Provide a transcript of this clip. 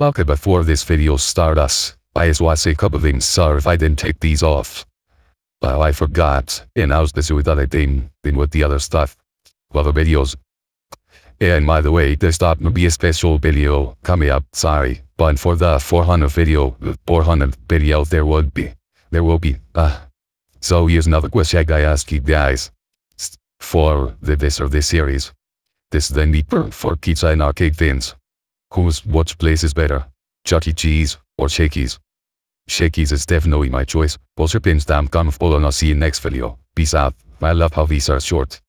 Okay, before this video starts, us, I say a couple things. Sorry if I didn't take these off. Well, I forgot. And I was busy with other thing than with the other stuff. Other videos. And by the way, there's not gonna be a special video coming up, sorry. But for the 400 video, the 400 video, there would be. There will be. Uh, so here's another question I ask you guys. For the this or this series. This then be per- for pizza and arcade fans. Whose which place is better? Chuck E. Cheese or Shakey's? Shakey's is definitely my choice. Post your pins down, comment below and I'll see you next video. Peace out. I love how these are short.